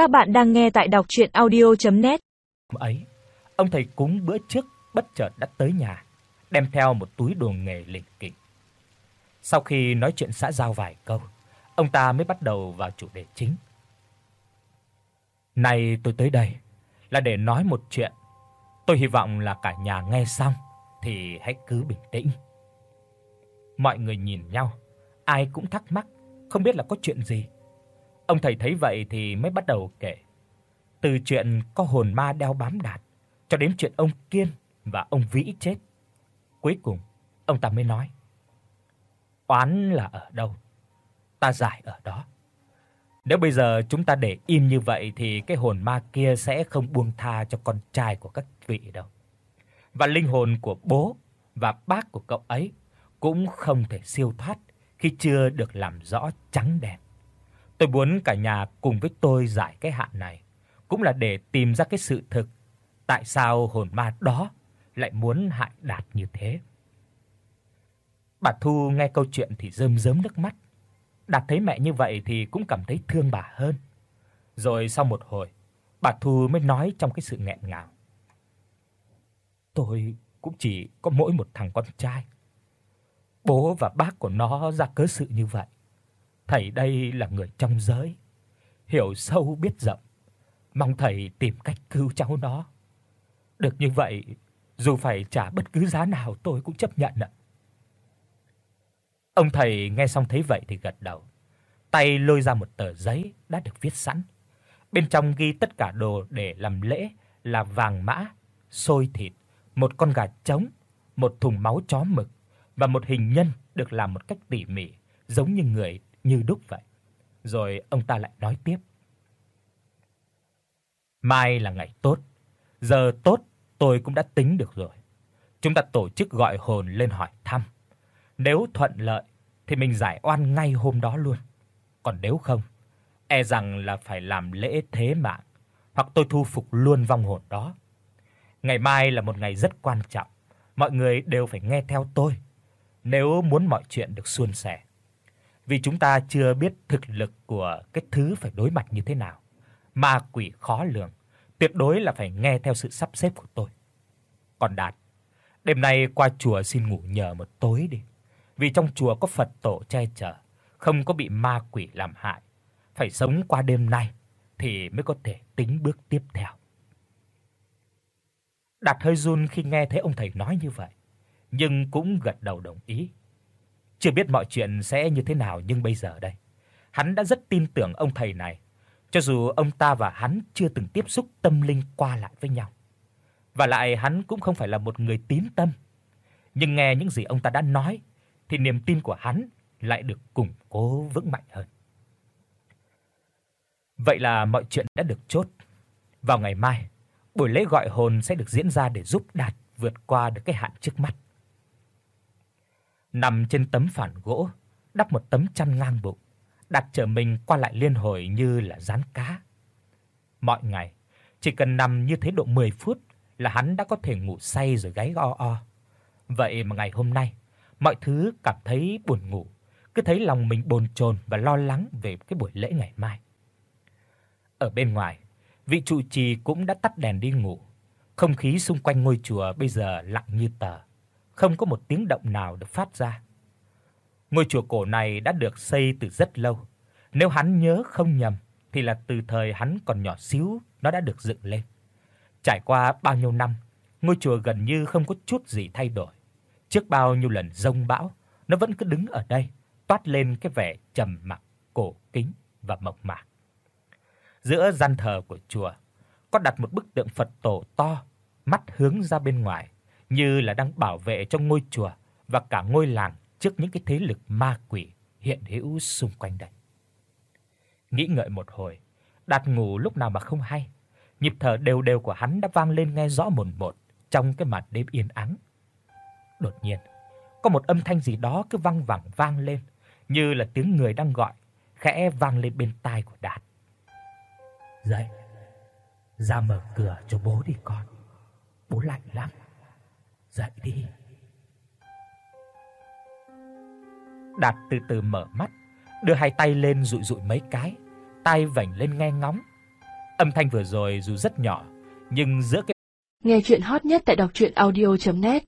Các bạn đang nghe tại đọc audio net ấy, ông thầy cúng bữa trước bất chợt đã tới nhà, đem theo một túi đồ nghề lỉnh kỉnh. Sau khi nói chuyện xã giao vài câu, ông ta mới bắt đầu vào chủ đề chính. Nay tôi tới đây là để nói một chuyện. Tôi hy vọng là cả nhà nghe xong thì hãy cứ bình tĩnh. Mọi người nhìn nhau, ai cũng thắc mắc, không biết là có chuyện gì. Ông thầy thấy vậy thì mới bắt đầu kể. Từ chuyện có hồn ma đeo bám Đạt cho đến chuyện ông Kiên và ông Vĩ chết. Cuối cùng, ông ta mới nói: "Oán là ở đâu? Ta giải ở đó." Nếu bây giờ chúng ta để im như vậy thì cái hồn ma kia sẽ không buông tha cho con trai của các vị đâu. Và linh hồn của bố và bác của cậu ấy cũng không thể siêu thoát khi chưa được làm rõ trắng đen. Tôi muốn cả nhà cùng với tôi giải cái hạn này, cũng là để tìm ra cái sự thực tại sao hồn ma đó lại muốn hại Đạt như thế. Bà Thu nghe câu chuyện thì rơm rớm nước mắt. Đạt thấy mẹ như vậy thì cũng cảm thấy thương bà hơn. Rồi sau một hồi, bà Thu mới nói trong cái sự nghẹn ngào. Tôi cũng chỉ có mỗi một thằng con trai. Bố và bác của nó ra cớ sự như vậy. Thầy đây là người trong giới, hiểu sâu biết rộng, mong thầy tìm cách cứu cháu nó. Được như vậy, dù phải trả bất cứ giá nào tôi cũng chấp nhận ạ. Ông thầy nghe xong thấy vậy thì gật đầu. Tay lôi ra một tờ giấy đã được viết sẵn. Bên trong ghi tất cả đồ để làm lễ là vàng mã, xôi thịt, một con gà trống, một thùng máu chó mực và một hình nhân được làm một cách tỉ mỉ, giống như người như đúc vậy. Rồi ông ta lại nói tiếp. Mai là ngày tốt, giờ tốt tôi cũng đã tính được rồi. Chúng ta tổ chức gọi hồn lên hỏi thăm. Nếu thuận lợi thì mình giải oan ngay hôm đó luôn. Còn nếu không, e rằng là phải làm lễ thế mạng hoặc tôi thu phục luôn vong hồn đó. Ngày mai là một ngày rất quan trọng, mọi người đều phải nghe theo tôi nếu muốn mọi chuyện được suôn sẻ. Vì chúng ta chưa biết thực lực của cái thứ phải đối mặt như thế nào. Ma quỷ khó lường, tuyệt đối là phải nghe theo sự sắp xếp của tôi. Còn Đạt, đêm nay qua chùa xin ngủ nhờ một tối đi vì trong chùa có Phật tổ che chở, không có bị ma quỷ làm hại. Phải sống qua đêm nay thì mới có thể tính bước tiếp theo. Đạt hơi run khi nghe thấy ông thầy nói như vậy, nhưng cũng gật đầu đồng ý. Chưa biết mọi chuyện sẽ như thế nào nhưng bây giờ đây, hắn đã rất tin tưởng ông thầy này, cho dù ông ta và hắn chưa từng tiếp xúc tâm linh qua lại với nhau. Và lại hắn cũng không phải là một người tín tâm, nhưng nghe những gì ông ta đã nói thì niềm tin của hắn lại được củng cố vững mạnh hơn. Vậy là mọi chuyện đã được chốt. Vào ngày mai, buổi lễ gọi hồn sẽ được diễn ra để giúp Đạt vượt qua được cái hạn trước mắt. Nằm trên tấm phản gỗ, đắp một tấm chăn ngang bụng, đặt trở mình qua lại liên hồi như là rán cá. Mọi ngày, chỉ cần nằm như thế độ 10 phút là hắn đã có thể ngủ say rồi gáy o o. Vậy mà ngày hôm nay, mọi thứ cảm thấy buồn ngủ, cứ thấy lòng mình bồn chồn và lo lắng về cái buổi lễ ngày mai. Ở bên ngoài, vị trụ trì cũng đã tắt đèn đi ngủ. Không khí xung quanh ngôi chùa bây giờ lặng như tờ, không có một tiếng động nào được phát ra. Ngôi chùa cổ này đã được xây từ rất lâu. Nếu hắn nhớ không nhầm thì là từ thời hắn còn nhỏ xíu nó đã được dựng lên. Trải qua bao nhiêu năm, ngôi chùa gần như không có chút gì thay đổi. Trước bao nhiêu lần rông bão, nó vẫn cứ đứng ở đây, toát lên cái vẻ trầm mặc, cổ kính và mộc mạc. Giữa gian thờ của chùa có đặt một bức tượng Phật tổ to, mắt hướng ra bên ngoài, như là đang bảo vệ cho ngôi chùa và cả ngôi làng trước những cái thế lực ma quỷ hiện hữu xung quanh đây. Nghĩ ngợi một hồi, Đạt ngủ lúc nào mà không hay, nhịp thở đều đều của hắn đã vang lên nghe rõ mồn một trong cái màn đêm yên ắng. Đột nhiên, có một âm thanh gì đó cứ vang vẳng vang lên, như là tiếng người đang gọi, khẽ vang lên bên tai của Đạt. "Dậy, ra mở cửa cho bố đi con. Bố lạnh lắm. Dậy đi." Đạt từ từ mở mắt, đưa hai tay lên dụi dụi mấy cái, tay vảnh lên nghe ngóng. Âm thanh vừa rồi dù rất nhỏ, nhưng giữa cái Nghe truyện hot nhất tại doctruyenaudio.net